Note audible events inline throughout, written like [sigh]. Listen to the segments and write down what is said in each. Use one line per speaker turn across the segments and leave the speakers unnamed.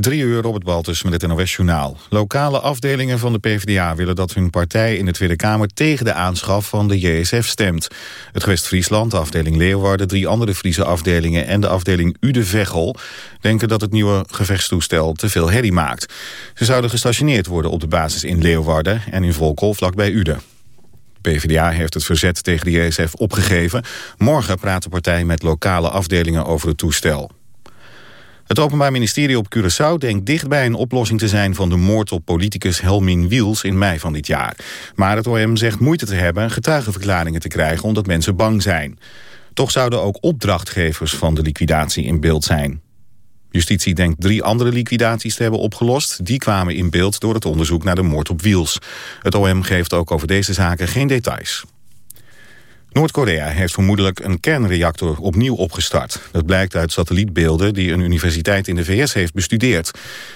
Drie uur het Baltus met het NOS-journaal. Lokale afdelingen van de PvdA willen dat hun partij in de Tweede Kamer tegen de aanschaf van de JSF stemt. Het West-Friesland, de afdeling Leeuwarden, drie andere Friese afdelingen en de afdeling Ude-Veghel denken dat het nieuwe gevechtstoestel te veel herrie maakt. Ze zouden gestationeerd worden op de basis in Leeuwarden en in Volkel vlakbij Ude. PvdA heeft het verzet tegen de JSF opgegeven. Morgen praat de partij met lokale afdelingen over het toestel. Het Openbaar Ministerie op Curaçao denkt dichtbij een oplossing te zijn van de moord op politicus Helmin Wiels in mei van dit jaar. Maar het OM zegt moeite te hebben getuigenverklaringen te krijgen omdat mensen bang zijn. Toch zouden ook opdrachtgevers van de liquidatie in beeld zijn. Justitie denkt drie andere liquidaties te hebben opgelost. Die kwamen in beeld door het onderzoek naar de moord op Wiels. Het OM geeft ook over deze zaken geen details. Noord-Korea heeft vermoedelijk een kernreactor opnieuw opgestart. Dat blijkt uit satellietbeelden die een universiteit in de VS heeft bestudeerd.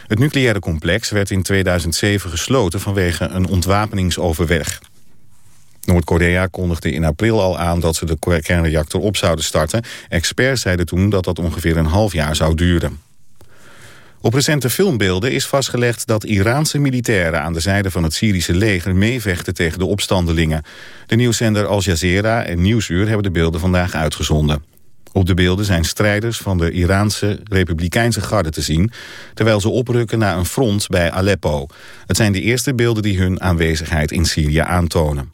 Het nucleaire complex werd in 2007 gesloten vanwege een ontwapeningsoverweg. Noord-Korea kondigde in april al aan dat ze de kernreactor op zouden starten. Experts zeiden toen dat dat ongeveer een half jaar zou duren. Op recente filmbeelden is vastgelegd dat Iraanse militairen aan de zijde van het Syrische leger meevechten tegen de opstandelingen. De nieuwszender Al Jazeera en Nieuwsuur hebben de beelden vandaag uitgezonden. Op de beelden zijn strijders van de Iraanse Republikeinse Garde te zien... terwijl ze oprukken naar een front bij Aleppo. Het zijn de eerste beelden die hun aanwezigheid in Syrië aantonen.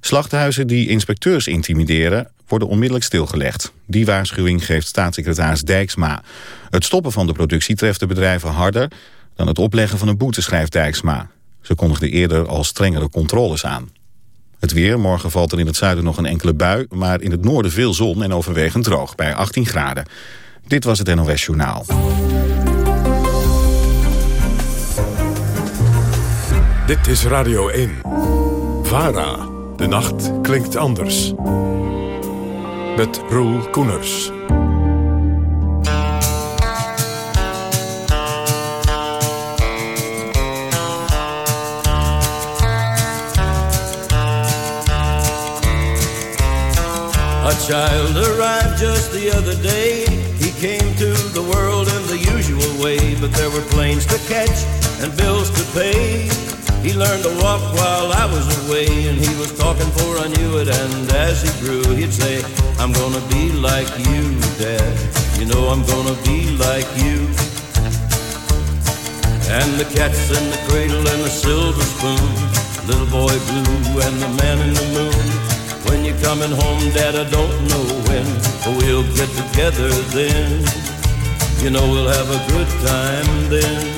Slachthuizen die inspecteurs intimideren worden onmiddellijk stilgelegd. Die waarschuwing geeft staatssecretaris Dijksma. Het stoppen van de productie treft de bedrijven harder... dan het opleggen van een boete, schrijft Dijksma. Ze kondigde eerder al strengere controles aan. Het weer, morgen valt er in het zuiden nog een enkele bui... maar in het noorden veel zon en overwegend droog, bij 18 graden. Dit was het NOS Journaal.
Dit is Radio 1. VARA. De nacht klinkt anders. Met Roel Koeners.
A child arrived just the other day. He came to the world in the usual way, but there were planes to catch and bills to pay. He learned to walk while I was away, and he was talking for I knew it. And as he grew, he'd say, I'm gonna be like you, Dad. You know I'm gonna be like you. And the cat's in the cradle and the silver spoon, little boy blue and the man in the moon. When you're coming home, Dad, I don't know when, but we'll get together then. You know we'll have a good time then.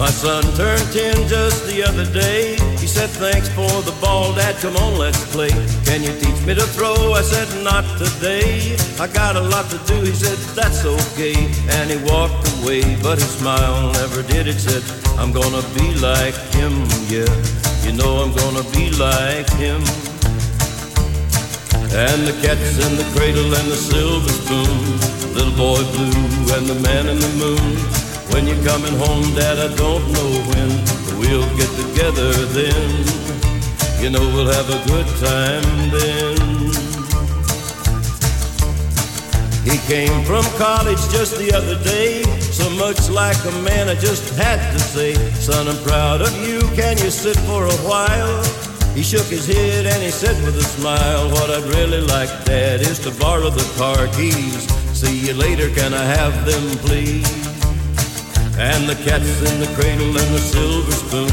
My son turned 10 just the other day. He said, thanks for the ball, Dad, come on, let's play. Can you teach me to throw? I said, not today. I got a lot to do. He said, that's okay. And he walked away, but his smile never did. It said, I'm gonna be like him, yeah. You know I'm gonna be like him. And the cat's in the cradle and the silver spoon. Little boy blue and the man in the moon. When you're coming home, Dad, I don't know when, we'll get together then. You know we'll have a good time then. He came from college just the other day, so much like a man I just had to say, Son, I'm proud of you, can you sit for a while? He shook his head and he said with a smile, What I'd really like, Dad, is to borrow the car keys. See you later, can I have them, please? And the cat's in the cradle and the silver spoon.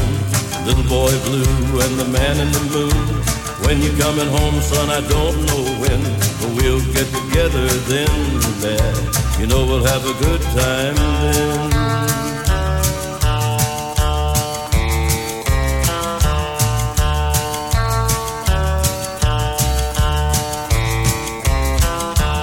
Little boy blue and the man in the moon. When you're coming home, son, I don't know when. But we'll get together then. You know we'll have a good time then.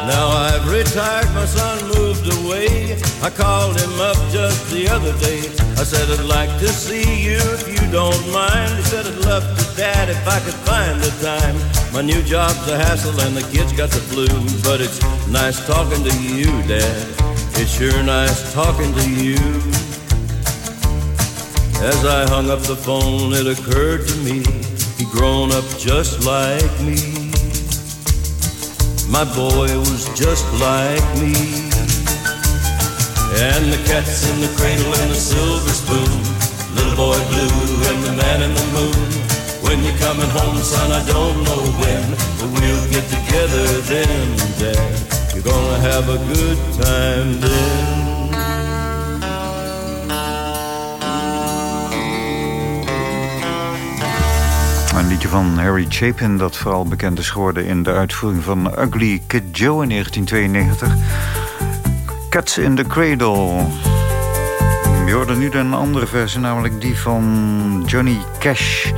Now I've retired, my son moved away. I called him up just the other day. I said, I'd like to see you if you don't mind. He said, I'd love to, Dad, if I could find the time. My new job's a hassle and the kids got the flu. But it's nice talking to you, Dad. It's sure nice talking to you. As I hung up the phone, it occurred to me he'd grown up just like me. My boy was just like me. And the cat's in the cradle and the silver spoon. Little boy blue and the man in the moon. When you're coming home, son, I don't know when, but we'll get together then, Dad. You're gonna have a good time then.
Een liedje van Harry Chapin dat vooral bekend is geworden... in de uitvoering van Ugly Kid Joe in 1992. Cats in the Cradle. Je hoorde nu een andere versie, namelijk die van Johnny Cash...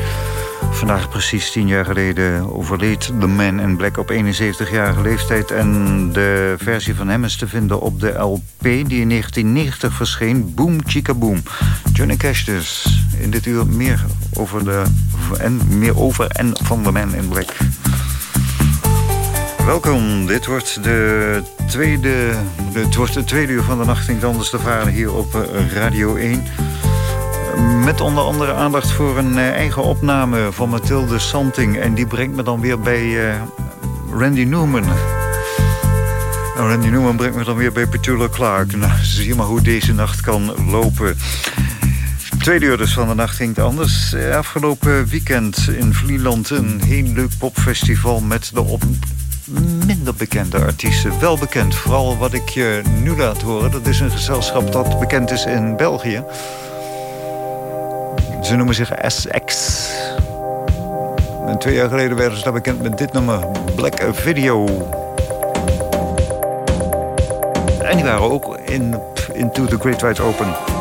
Vandaag precies tien jaar geleden overleed The Man in Black op 71-jarige leeftijd. En de versie van hem is te vinden op de LP die in 1990 verscheen. Boom Chica Boom. Johnny Cash dus. In dit uur meer over, de, en, meer over en van The Man in Black. Welkom, dit wordt de tweede, het wordt de uur van de nacht in Anders te varen hier op eh, Radio 1. Met onder andere aandacht voor een eh, eigen opname van Mathilde Santing. En die brengt me dan weer bij uh, Randy Newman. Nou, Randy Newman brengt me dan weer bij Petula Clark. Nou, [laughs] zie je maar hoe deze nacht kan lopen. Tweede uur dus van de nacht ging het anders. Eh, afgelopen weekend in Vlieland een heel leuk popfestival... met de op minder bekende artiesten. Wel bekend, vooral wat ik je nu laat horen. Dat is een gezelschap dat bekend is in België... Ze noemen zich SX. En twee jaar geleden werden ze daar bekend met dit nummer, Black Video. En die waren ook in Into the Great Wide Open.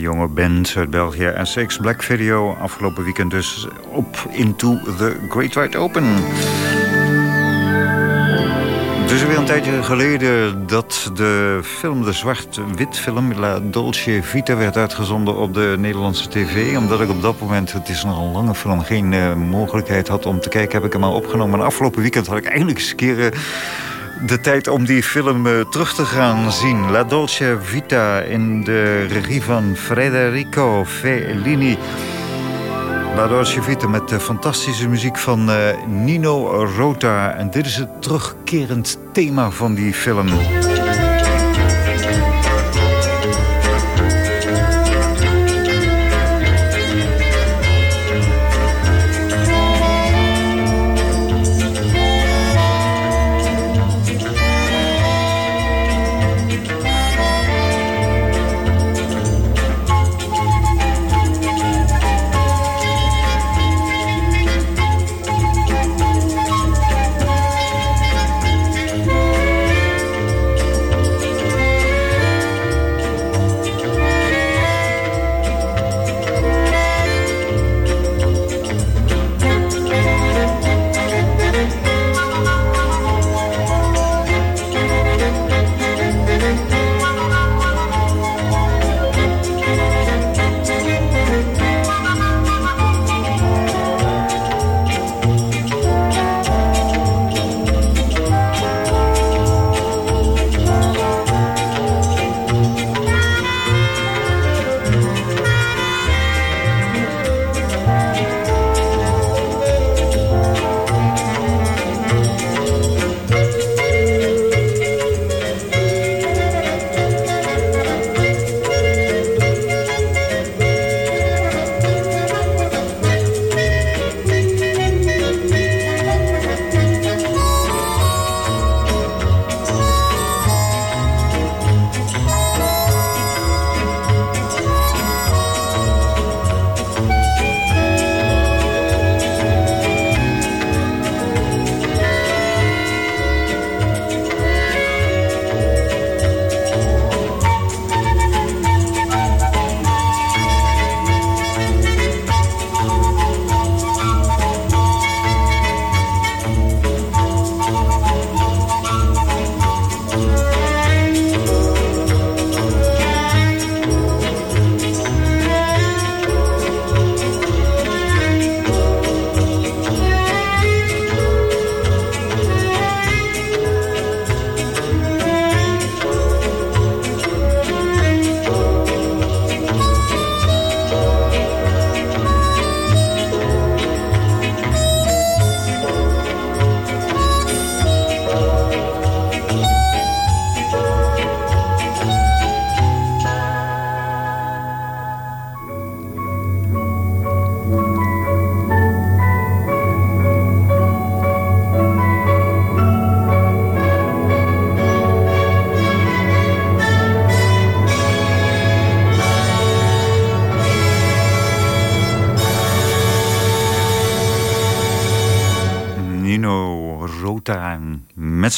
Jonge band uit België. SX Black Video, afgelopen weekend dus op Into the Great Wide Open. Het is weer een tijdje geleden dat de film, de zwart-wit film... La Dolce Vita werd uitgezonden op de Nederlandse tv. Omdat ik op dat moment, het is nog lange film... geen uh, mogelijkheid had om te kijken, heb ik hem al opgenomen. En afgelopen weekend had ik eindelijk eens een keer... Uh, de tijd om die film uh, terug te gaan zien. La Dolce Vita in de regie van Federico Fellini... La Dolce Vita met de fantastische muziek van uh, Nino Rota. En dit is het terugkerend thema van die film.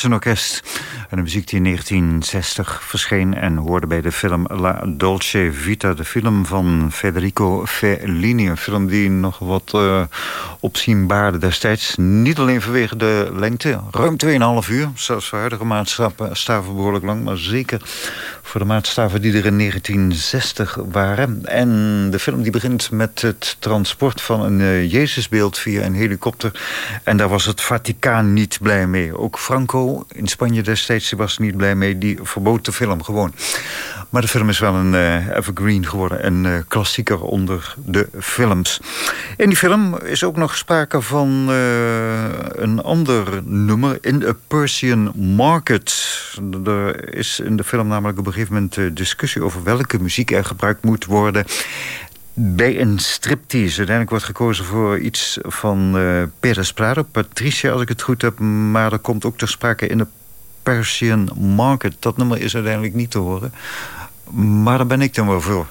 Zijn orkest. En muziek die in 1960 verscheen en hoorde bij de film La Dolce Vita. De film van Federico Fellini. Een film die nog wat uh, opzienbaarde destijds. Niet alleen vanwege de lengte, ruim 2,5 uur. Zelfs voor huidige maatstaven behoorlijk lang. Maar zeker voor de maatstaven die er in 1960 waren. En de film die begint met het transport van een uh, Jezusbeeld via een helikopter. En daar was het Vaticaan niet blij mee. Ook Franco in Spanje destijds was niet blij mee. Die verbood de film gewoon. Maar de film is wel een uh, evergreen geworden. Een uh, klassieker onder de films. In die film is ook nog sprake van uh, een ander nummer. In a Persian Market. Er is in de film namelijk op een gegeven moment discussie... over welke muziek er gebruikt moet worden bij een striptease. Uiteindelijk wordt gekozen voor iets van uh, Prado, Patricia, als ik het goed heb. Maar er komt ook ter sprake in de Persian Market. Dat nummer is uiteindelijk niet te horen. Maar daar ben ik dan wel voor.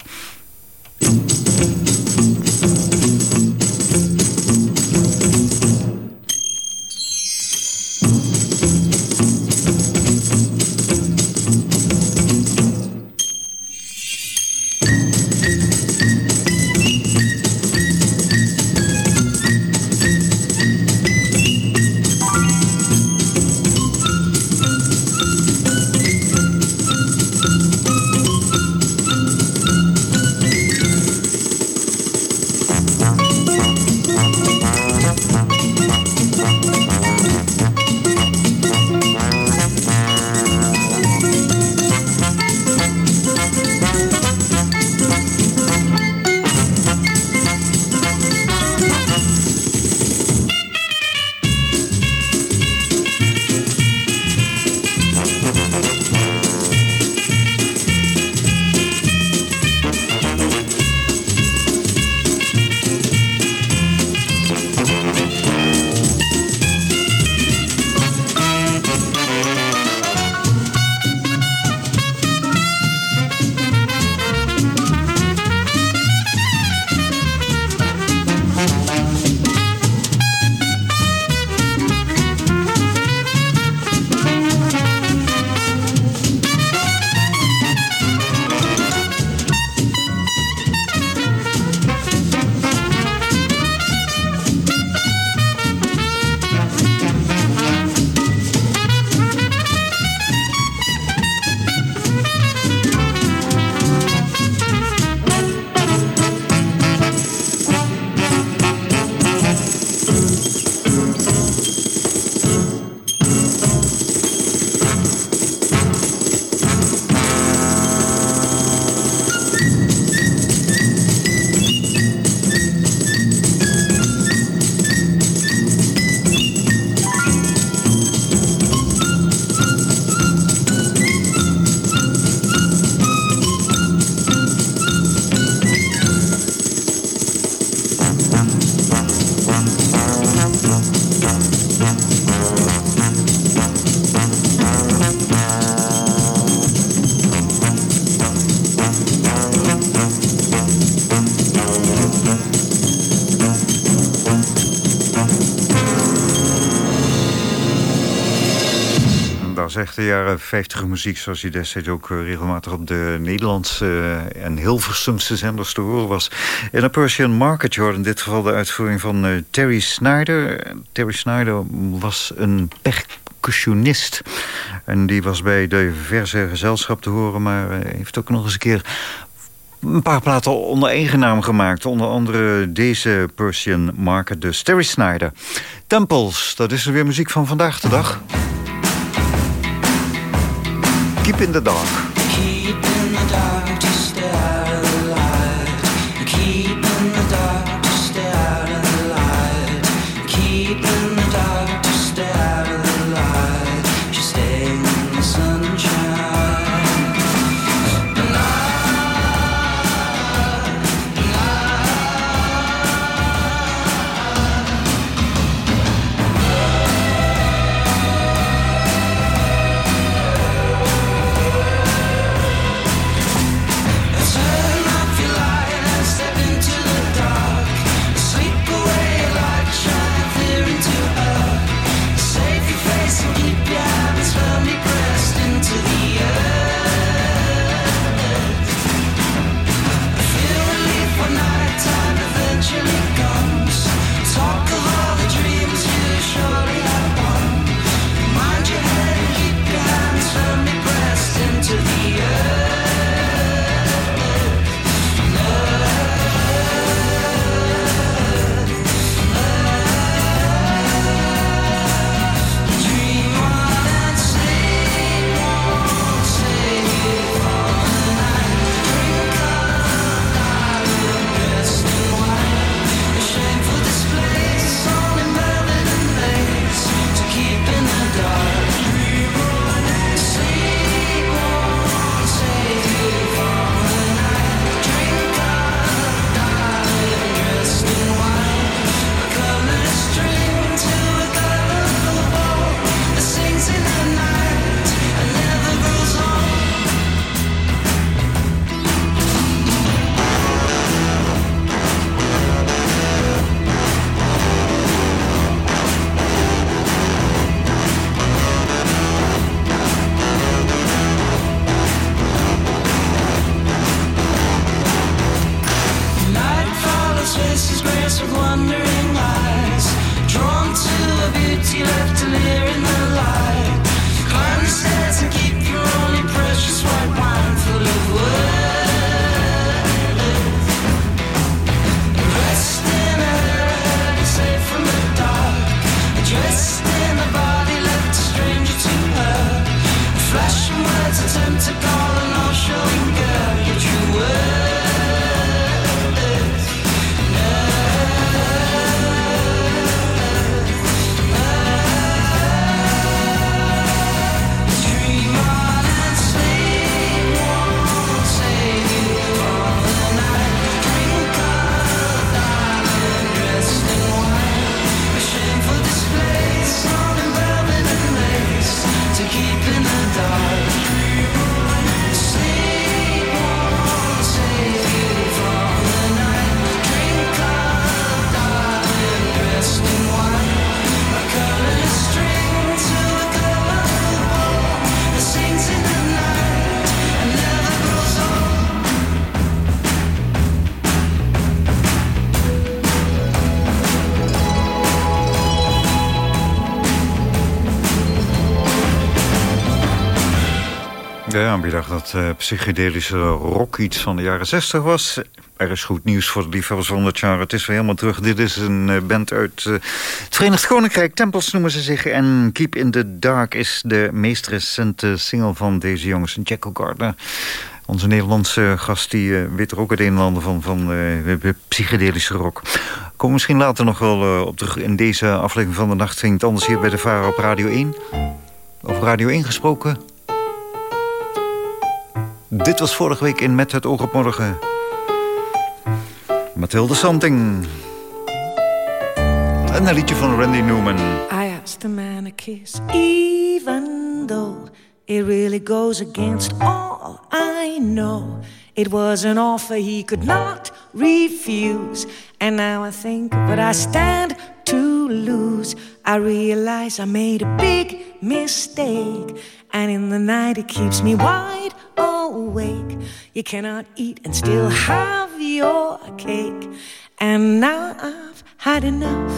De jaren 50 muziek... zoals die destijds ook eh, regelmatig op de Nederlandse uh, en Hilversumse zenders te horen was. In een Persian Market hoorde in dit geval de uitvoering van uh, Terry Snyder. Terry Snyder was een percussionist. En die was bij diverse gezelschap te horen... maar heeft ook nog eens een keer een paar platen onder eigen naam gemaakt. Onder andere deze Persian Market, dus Terry Snyder. Temples, dat is er weer muziek van vandaag de dag. Keep in the Dark. Uh, psychedelische rock iets van de jaren 60 was? Er is goed nieuws voor de liefhebbers van het jaar. Het is weer helemaal terug. Dit is een uh, band uit uh, het Verenigd Koninkrijk. Tempels noemen ze zich. En Keep in the Dark is de meest recente single van deze jongens. Jacko Gardner. Onze Nederlandse gast die weet er ook het een en ander van, van psychedelische rock. Kom misschien later nog wel op terug in deze aflevering van de Nacht. Ging het anders hier bij de Varen op Radio 1. Over Radio 1 gesproken... Dit was vorige week in Met het oog op morgen. Mathilde Santing. En een liedje van Randy Newman.
I asked the man a kiss, even though it really goes against all I know. It was an offer he could not refuse. And now I think what I stand to lose. I realize I made a big mistake. And in the night it keeps me wide awake. You cannot eat and still have your cake. And now I've had enough.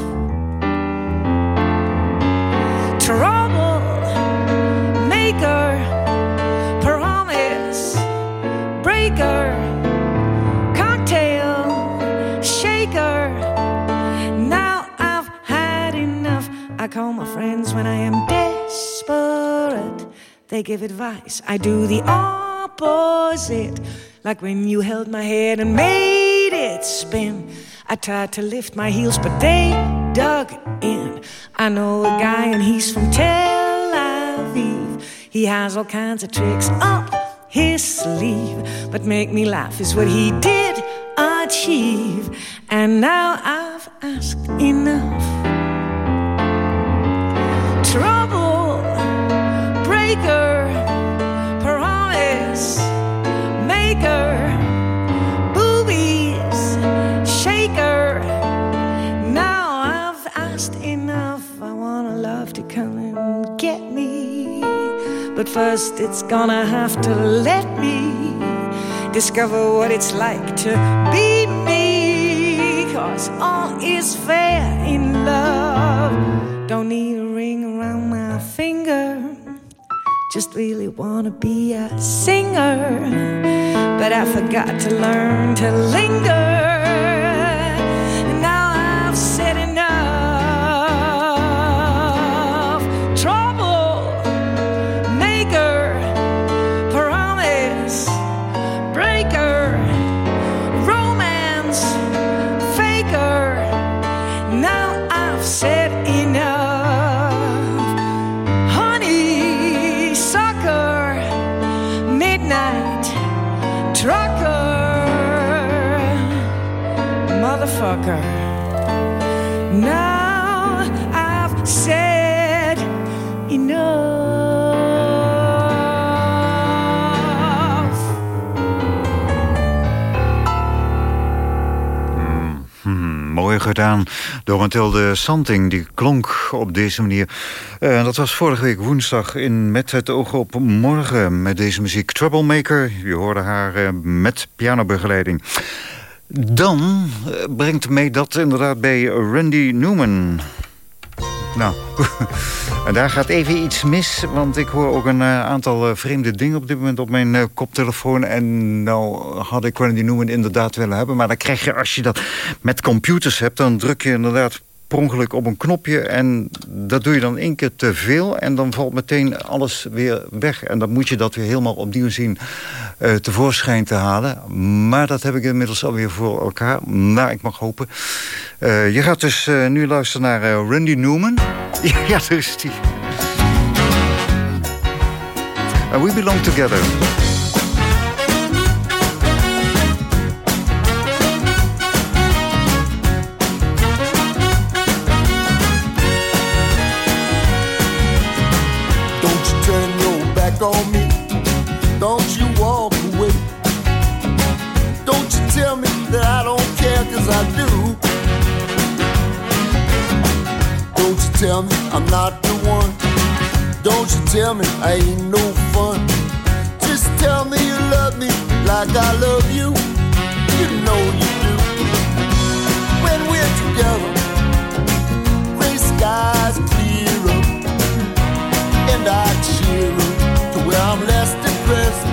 Trouble maker, promise breaker, cocktail shaker. Now I've had enough. I call my friends when I am desperate. They give advice. I do the opposite. Like when you held my head and made it spin. I tried to lift my heels, but they dug in. I know a guy and he's from Tel Aviv. He has all kinds of tricks up his sleeve. But make me laugh is what he did achieve. And now I've asked enough. Trouble breaker, promise maker, boobies shaker. Now I've asked enough. I want a love to come and get me. But first, it's gonna have to let me discover what it's like to be me. Cause all is fair in love. Don't need a ring around my finger. Just really wanna be a singer. But I forgot to learn to linger.
Gedaan door Mathilde Santing. Die klonk op deze manier. Eh, dat was vorige week woensdag in Met het oog op morgen. Met deze muziek Troublemaker. Je hoorde haar eh, met pianobegeleiding. Dan eh, brengt mee dat inderdaad bij Randy Newman... Nou, [laughs] daar gaat even iets mis. Want ik hoor ook een eh, aantal eh, vreemde dingen op dit moment op mijn eh, koptelefoon. En nou had ik Randy Newman inderdaad willen hebben. Maar dan krijg je, als je dat met computers hebt... dan druk je inderdaad per ongeluk op een knopje. En dat doe je dan één keer te veel. En dan valt meteen alles weer weg. En dan moet je dat weer helemaal opnieuw zien eh, tevoorschijn te halen. Maar dat heb ik inmiddels alweer voor elkaar. Nou, ik mag hopen. Eh, je gaat dus eh, nu luisteren naar Randy Newman. [laughs] ja, is die. And we belong together.
On me. Don't you walk away. Don't you tell me that I don't care, cause I do. Don't you tell me I'm not the one. Don't you tell me I ain't no fun. Just tell me you love me like I love you. You know you do. When we're together, gray skies clear up and I cheer up I'm less depressed.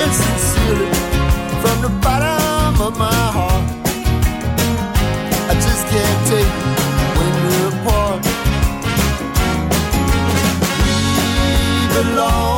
And sincerely, from the bottom of my heart, I just can't take when we're apart. We belong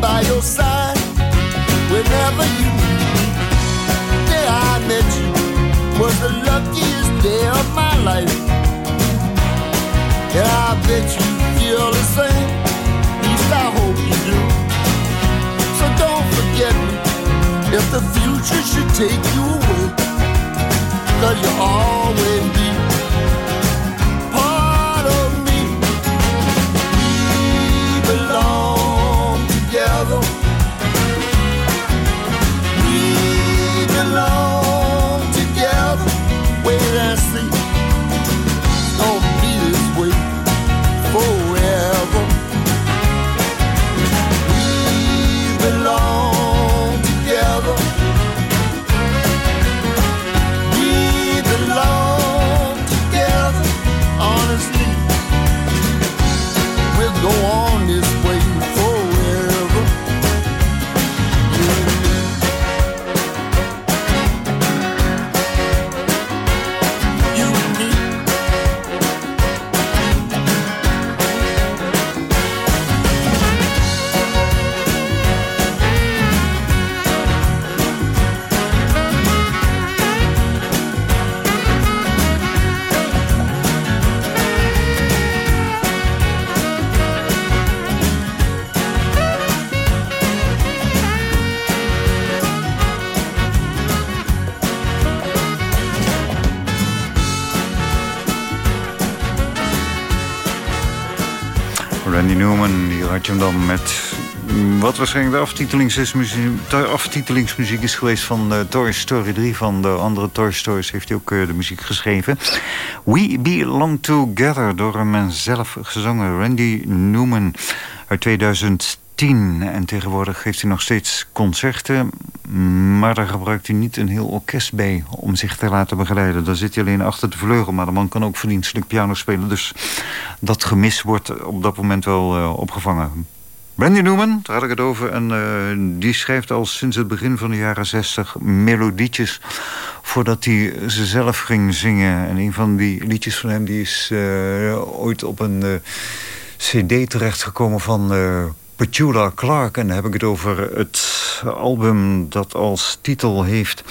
by your side whenever you need me. The day I met you was the luckiest day of my life. And I bet you feel the same. At least I hope you do. So don't forget me if the future should take you away. Cause you'll always be
je hem dan met... mm, Wat waarschijnlijk de aftitelingsmuziek, is geweest van eh, Toy Story 3. Van de andere Toy Stories heeft hij ook eh, de muziek geschreven. We Belong Together, door hem zelf gezongen. Randy Newman uit 2010. En tegenwoordig geeft hij nog steeds concerten. Maar daar gebruikt hij niet een heel orkest bij om zich te laten begeleiden. Daar zit hij alleen achter de vleugel. Maar de man kan ook verdienstelijk piano spelen. Dus dat gemis wordt op dat moment wel eh, opgevangen. Randy Newman, daar had ik het over. En eh, die schrijft al sinds het begin van de jaren zestig melodietjes... voordat hij ze zelf ging zingen. En een van die liedjes van hem die is eh, ooit op een cd terechtgekomen van... Petula Clark. En dan heb ik het over het album dat als titel heeft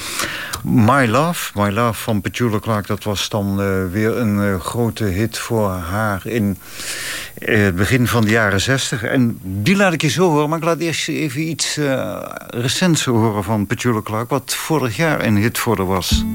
My Love. My Love van Petula Clark. Dat was dan eh, weer een eh, grote hit voor haar in eh, het begin van de jaren zestig. En die laat ik je zo horen. Maar ik laat eerst even iets recents horen van Petula Clark. Wat vorig jaar een hit voor haar was.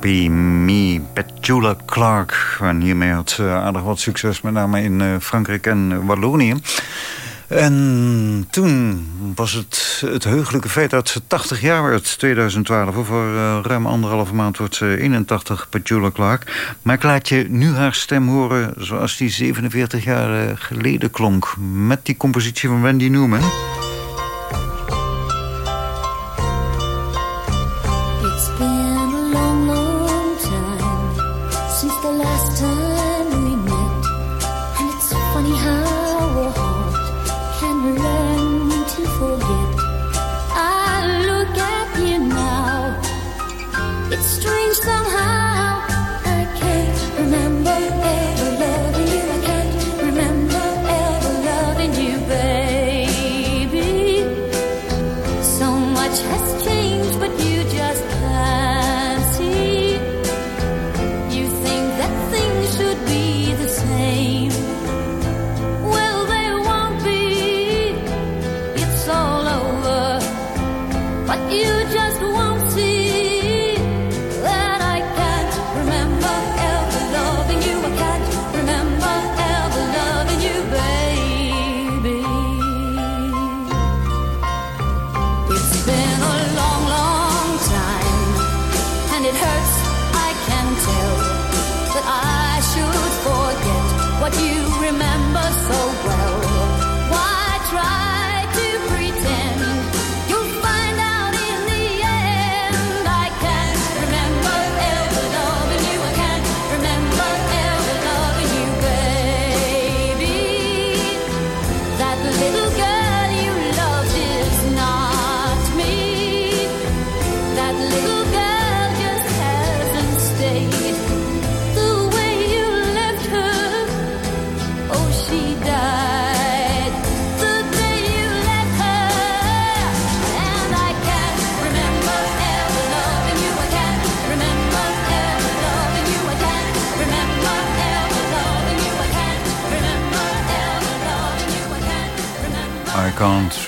Barbie Me
Petula Clark. En hiermee had ze aardig wat succes, met name in eh, Frankrijk en eh, Wallonië. En toen was het het heugelijke feit dat ze 80 jaar werd, 2012. Over eh, ruim anderhalve maand wordt ze 81, Petula Clark. Maar ik laat je nu haar stem horen zoals die 47 jaar geleden klonk... met die compositie van Wendy Newman...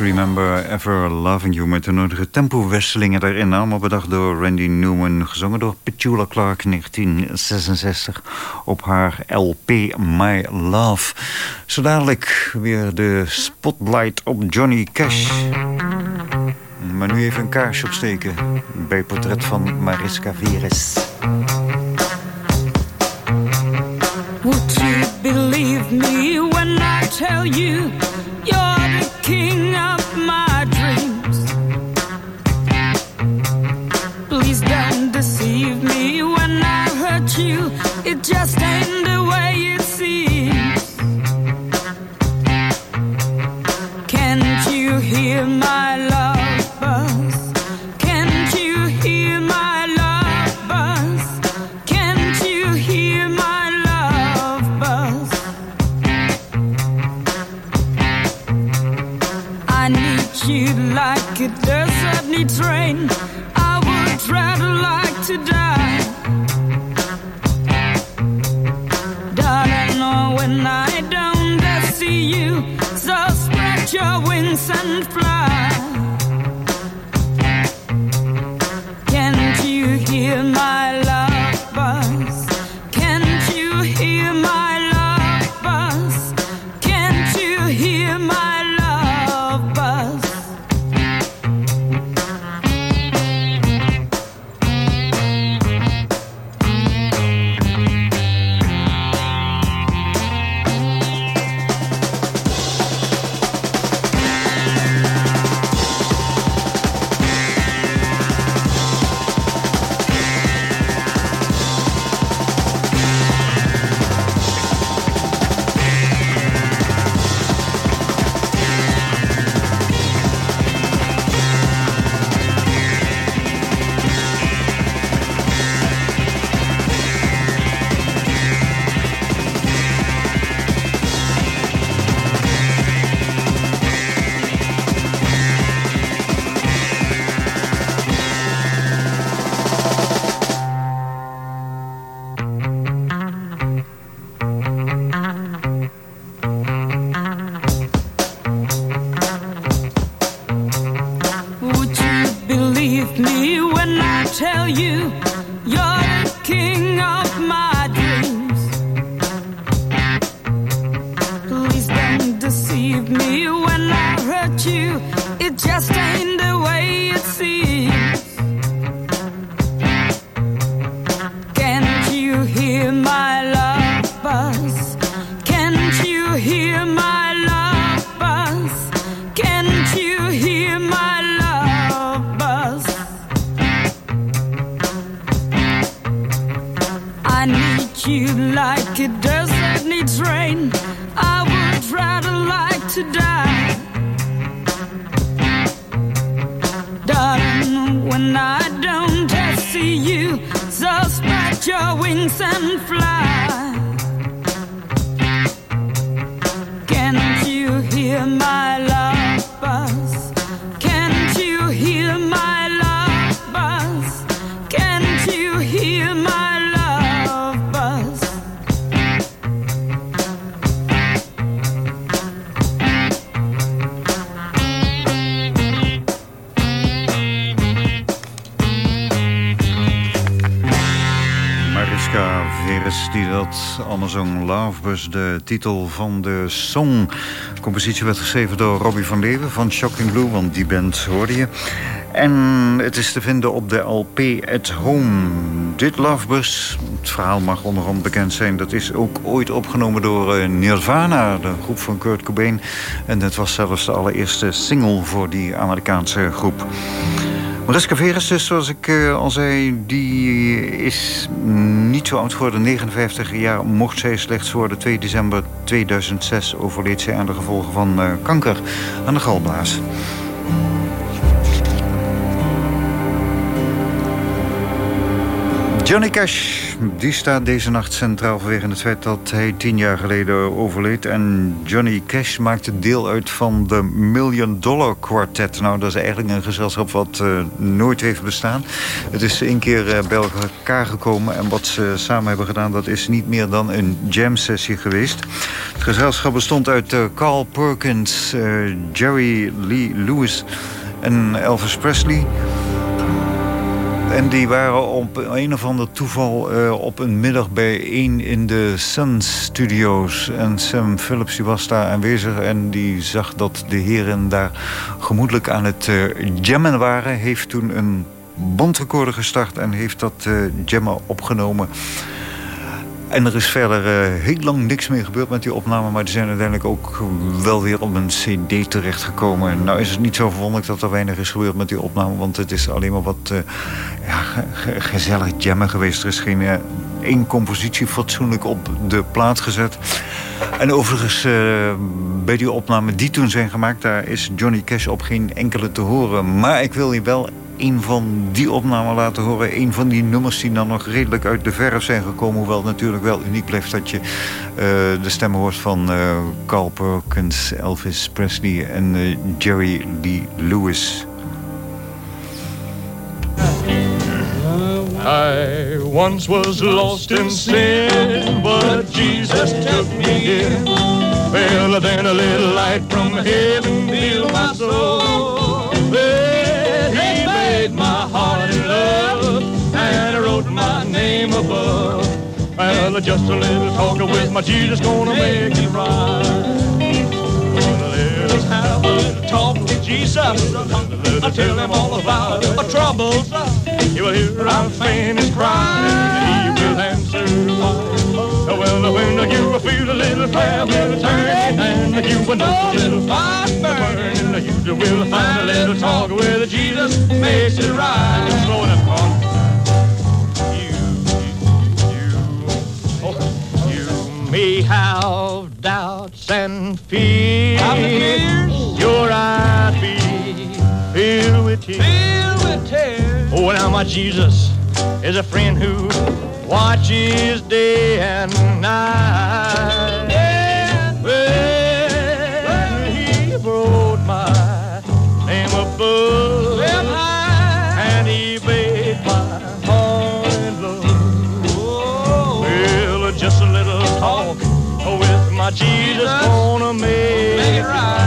Remember Ever Loving You...
met de nodige tempowisselingen daarin. Allemaal bedacht door Randy Newman. Gezongen door Petula Clark 1966 op haar LP My Love. Zo dadelijk weer de spotlight op Johnny Cash. Maar nu even een kaarsje opsteken bij portret van Mariska Veres.
Would you believe me when I tell you... you. It just ain't the way you you.
De titel van de song. De compositie werd geschreven door Robbie van Leeuwen van Shocking Blue, want die band hoorde je. En het is te vinden op de LP at Home. Dit Lovebus, het verhaal mag onderhand bekend zijn... dat is ook ooit opgenomen door eh, Nirvana, de groep van Kurt Cobain. En het was zelfs de allereerste single voor die Amerikaanse groep. Mariska Veres, dus zoals ik eh, al zei, die is niet zo oud geworden. 59 jaar mocht zij slechts worden. 2 december 2006 overleed zij aan de gevolgen van eh, kanker aan de galblaas. Johnny Cash, die staat deze nacht centraal vanwege het feit dat hij tien jaar geleden overleed. En Johnny Cash maakte deel uit van de Million Dollar Quartet. Nou, dat is eigenlijk een gezelschap wat uh, nooit heeft bestaan. Het is één keer uh, bij elkaar gekomen en wat ze samen hebben gedaan... dat is niet meer dan een jam sessie geweest. Het gezelschap bestond uit uh, Carl Perkins, Jerry Lee Lewis en Elvis Presley... En die waren op een of ander toeval uh, op een middag bijeen in de Sun Studios. En Sam Phillips die was daar aanwezig en die zag dat de heren daar gemoedelijk aan het uh, jammen waren. Heeft toen een bandrecorder gestart en heeft dat uh, jammen opgenomen. En er is verder uh, heel lang niks meer gebeurd met die opname... maar die zijn uiteindelijk ook wel weer op een cd terechtgekomen. Nou is het niet zo verwonderlijk dat er weinig is gebeurd met die opname... want het is alleen maar wat uh, ja, gezellig jammen geweest. Er is geen uh, één compositie fatsoenlijk op de plaat gezet. En overigens, bij die opnamen die toen zijn gemaakt... daar is Johnny Cash op geen enkele te horen. Maar ik wil je wel een van die opnamen laten horen. Een van die nummers die dan nog redelijk uit de verf zijn gekomen. Hoewel het natuurlijk wel uniek blijft dat je uh, de stemmen hoort van Carl Perkins, Elvis Presley en uh, Jerry Lee Lewis.
I once was lost in sin, but Jesus took me in. Well, then a little light from heaven filled my soul. Name above. Well, just a little talking with my Jesus gonna make it right. Let us have a little talk with Jesus. I'll tell him all about our troubles. You will hear our faintest cry. He will answer why. Well, when you feel a little fire will turn and you will know a little fire burning, you will find a little talk with Jesus makes it right. Slow it up, May have doubts and fears. Your eyes be filled with tears. Filled with tears. Oh, now my Jesus is a friend who watches day and night. My Jesus gonna make, it right.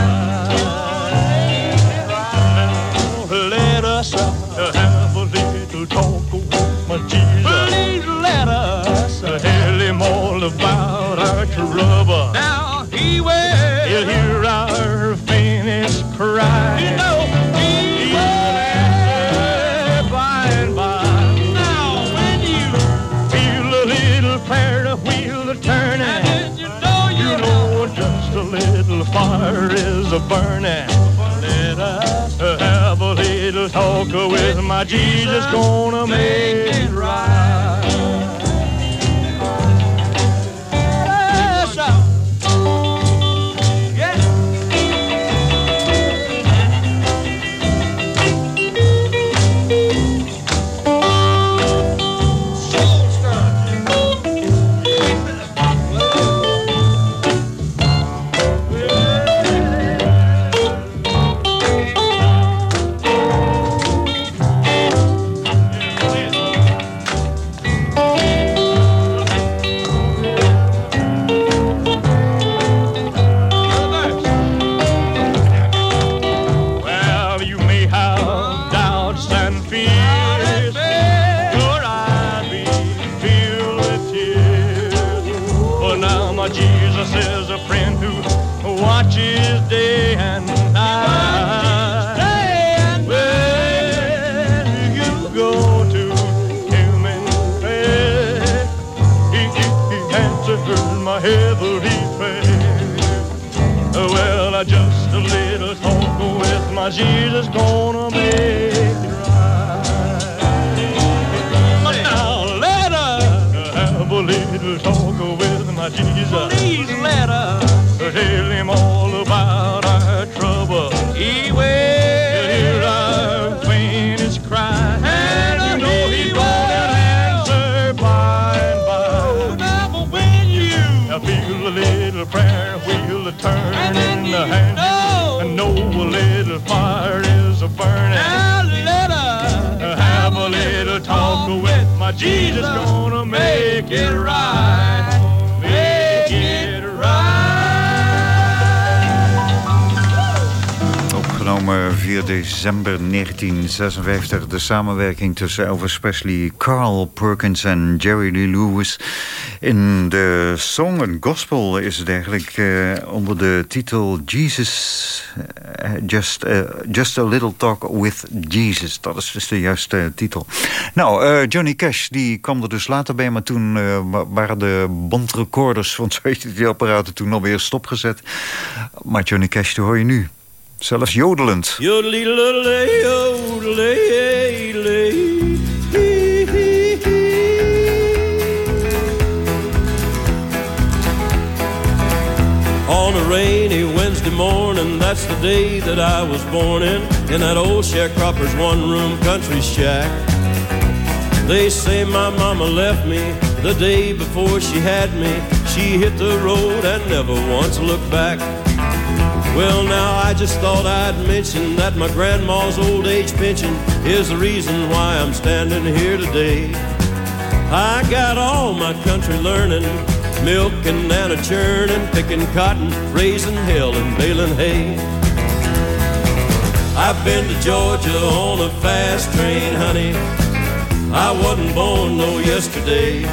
Fire is a burning. Let us have a little talk with my Jesus, gonna make it right.
Opgenomen 4 december 1956. De samenwerking tussen Elvis Presley, Carl Perkins en Jerry Lee Lewis. In de song en gospel is het eigenlijk eh, onder de titel Jesus, eh, just, eh, just a Little Talk with Jesus. Dat is dus de juiste titel. Nou, Johnny Cash die kwam er dus later bij, maar toen wa- waren de bandrecorders van [laughs] die apparaten toen alweer stopgezet. Maar Johnny Cash, die hoor je nu. Zelfs jodelend.
On a rainy Wednesday morning, that's the day that I was born in, in that old sharecropper's one-room country shack. They say my mama left me the day before she had me. She hit the road and never once looked back. Well, now I just thought I'd mention that my grandma's old age pension is the reason why I'm standing here today. I got all my country learning, milking and a churning, picking cotton, raising hell and baling hay. I've been to Georgia on a fast train, honey. I wasn't born no yesterday.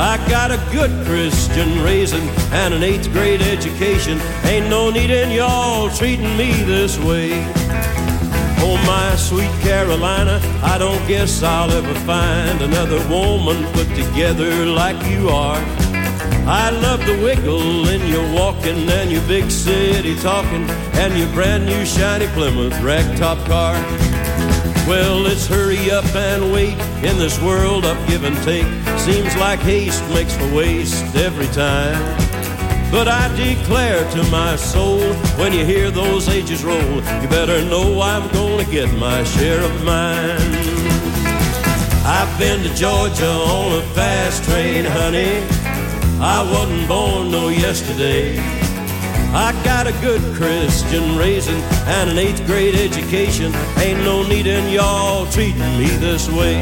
I got a good Christian raising and an eighth grade education. Ain't no need in y'all treating me this way. Oh, my sweet Carolina, I don't guess I'll ever find another woman put together like you are. I love the wiggle in your walking and your big city talking and your brand new shiny Plymouth ragtop car. Well, let's hurry up and wait in this world of give and take. Seems like haste makes for waste every time. But I declare to my soul, when you hear those ages roll, you better know I'm gonna get my share of mine. I've been to Georgia on a fast train, honey. I wasn't born no yesterday. I got a good Christian raising and an eighth grade education. Ain't no need in y'all treating me this way.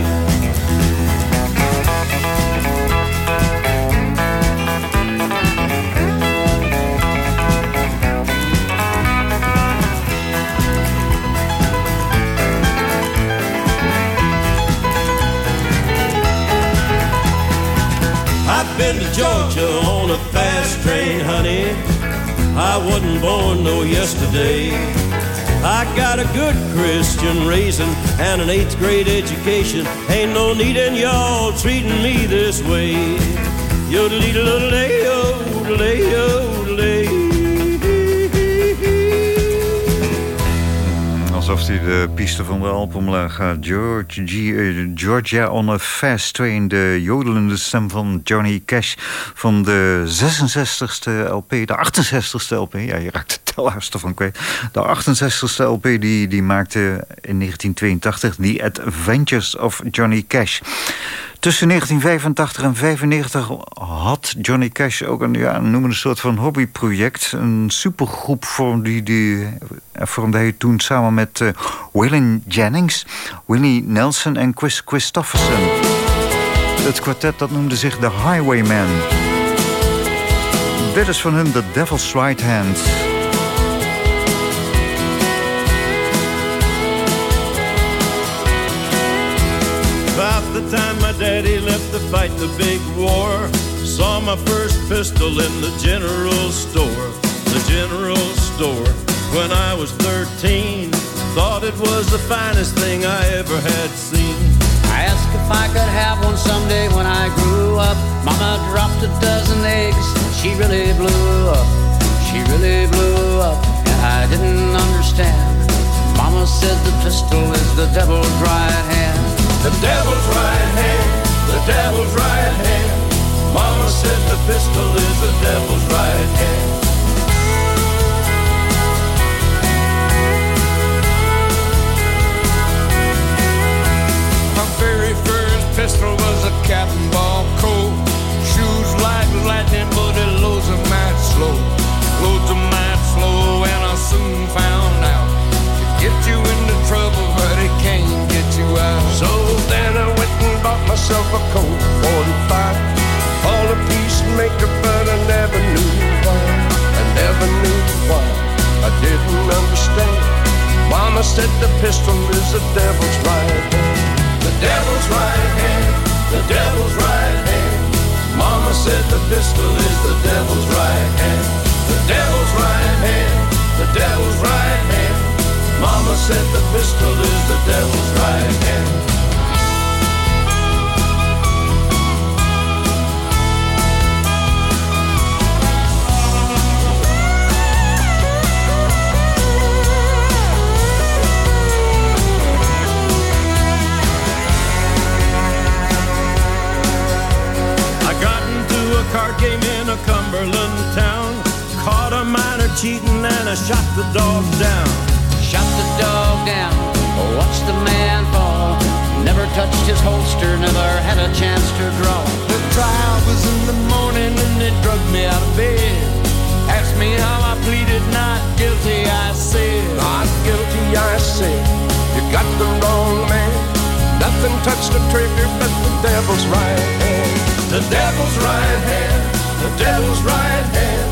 I've been to Georgia on a fast train, honey. I wasn't born no yesterday. I got a good Christian raising and an eighth grade education. Ain't no need in y'all treating me this way. Yodelay, yodelay, yodelay.
Alsof hij de piste van de Alpen omlaag gaat. George, eh, Georgia on a Fast Train. De jodelende stem van Johnny Cash. Van de 66ste LP. De 68ste LP. Ja, je raakt de [laughs] kwijt. De 68ste LP die, die maakte in 1982. The Adventures of Johnny Cash. Tussen 1985 en 1995 had Johnny Cash ook een, ja, noem het een soort van hobbyproject. Een supergroep vormde, die, die, vormde hij toen samen met uh, Jennings, Willie Nelson en Chris Christofferson. Het kwartet dat noemde zich The Highwaymen. Dit is van hun The Devil's Right Hand.
Fight the big war, Saw my first pistol in the general store, the general store, when I was 13. Thought it was the finest thing I ever had seen.
I asked if I could have one someday when I grew up. Mama dropped a dozen eggs, she really blew up. She really blew up, and I didn't understand. Mama said the pistol is the devil's right hand.
The devil's right hand, the devil's right hand. Mama said the pistol is the devil's right hand.
My very first pistol was a Captain Ball Colt. Shoes like lightning, but it loads them might slow. Loads them might slow, and I soon found myself a Colt 45. All a peacemaker, but I never knew why. I never knew why. I didn't understand. Mama said the pistol is the devil's right hand.
The devil's right hand, the devil's right hand. Mama said the pistol is the devil's right hand. The devil's right hand, the devil's right hand. Mama said the pistol is the devil's right hand. A card game in a Cumberland town. Caught a miner cheating and I shot the dog down.
Shot the dog down, watched the man fall. Never touched his holster, never had a chance to draw.
The trial was in the morning and they drugged me out of bed. Asked me how I pleaded not guilty, I said. Not guilty, I said. You got the wrong man. Nothing touched the trigger but the devil's right hand.
The devil's right hand, the devil's right hand.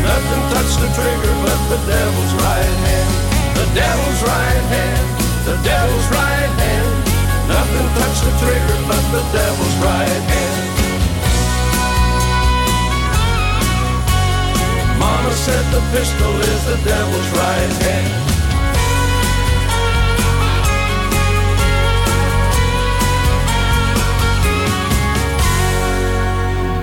Nothing touched the trigger but the devil's right hand. The devil's right hand, the devil's right hand. Nothing touched the trigger but the devil's right hand. Mama said the pistol is the devil's right hand.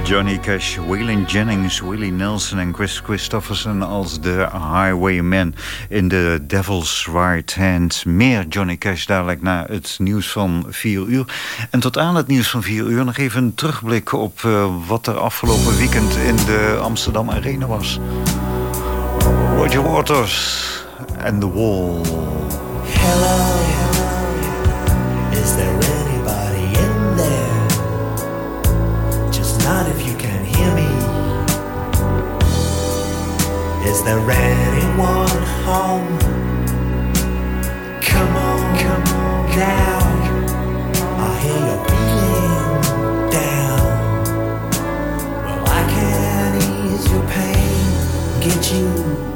Johnny Cash, Waylon Jennings, Willie Nelson en Chris Christofferson als de Highwaymen in The Devil's Right Hand. Meer Johnny Cash dadelijk na het nieuws van 4 uur. En tot aan het nieuws van 4 uur nog even een terugblik op uh, wat er afgelopen weekend in de Amsterdam Arena was. Roger Waters and The Wall.
Hello, Is there anyone home? Come on, come on now. I hear you're feeling down. Well, I can ease your pain, get you